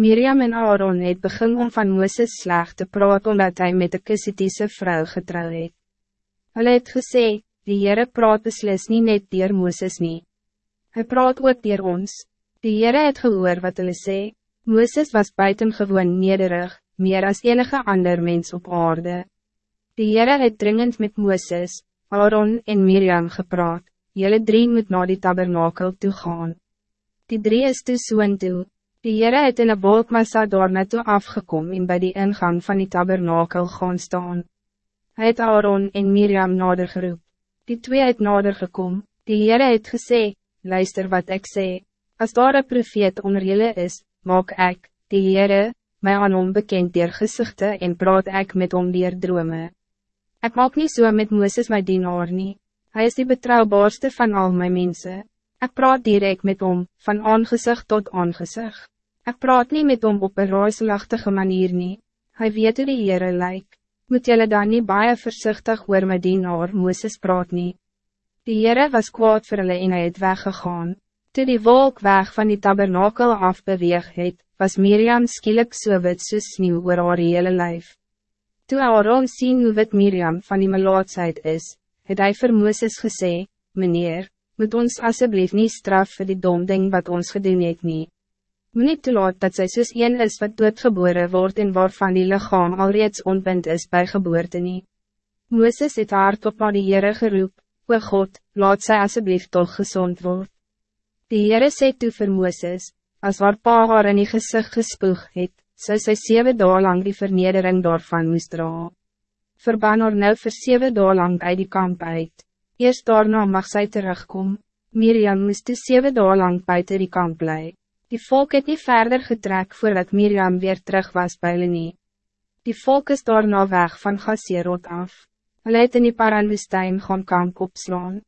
Miriam en Aaron het begin om van Mooses sleg te praat omdat hij met de Kisitiese vrouw getrouw het. Hulle het gesê, die Heere praat beslis nie net dier Mooses nie. Hy praat ook dier ons. Die Heere het gehoor wat hulle sê, Mooses was buitengewoon nederig, meer als enige ander mens op aarde. Die Heere het dringend met Mooses, Aaron en Miriam gepraat, Jelle drie moet naar die tabernakel toe gaan. Die drie is toe soon toe, Die Heere het in een wolkmassa daar naartoe afgekom en bij die ingang van die tabernakel gaan staan. Hij het Aaron en Miriam nader geroep. Die twee het nader gekom. Die Heere het gesê, luister wat ik sê. Als daar een profeet onder jullie is, maak ik, die Heere, my aan hom bekend dier gezichten en praat ik met hom dier drome. Ik maak niet zo so met Mooses my dienaar nie. Hij is die betrouwbaarste van al mijn mensen. Ik praat direct met hom, van aangezicht tot aangezicht. Ik praat niet met hom op een rooiselachtige manier nie. Hij weet hoe die Heere lyk. Moet jylle dan niet baie voorzichtig oor my dienaar Mooses praat nie. Die Heere was kwaad vir hulle en hy het weggegaan. Toe die wolk weg van die tabernakel afbeweeg het, was Miriam skielik so wit soos sneeuw oor haar hele lijf. Toe Aaron sien hoe wit Miriam van die melaatsheid is, het hy vir Mooses gesê, Meneer, moet ons alsjeblieft niet straf vir die dom ding wat ons gedoen het nie. Moet niet toelaat dat zij soos een is wat doodgeboren wordt en waarvan die lichaam alreeds ontbind is bij geboorte nie. Mooses het hard op naar die Heere geroep, O God, laat zij alsjeblieft toch gezond word. Die Heere sê toe vir Mooses, as waar pa haar in die gezicht gespoeg het, sy sy 7 dagen lang die vernedering daarvan moest dra. Verban haar nou vir 7 dagen lang uit die kamp uit. Eerst daarna mag zij terugkom, Miriam moest de 7 dagen lang buiten die kamp blijven. Die volk het niet verder getrek voordat Miriam weer terug was bij hulle nie. Die volk is daarna weg van Gasserot af. Hulle het in die Paranwoestijn gaan kamp opslaan.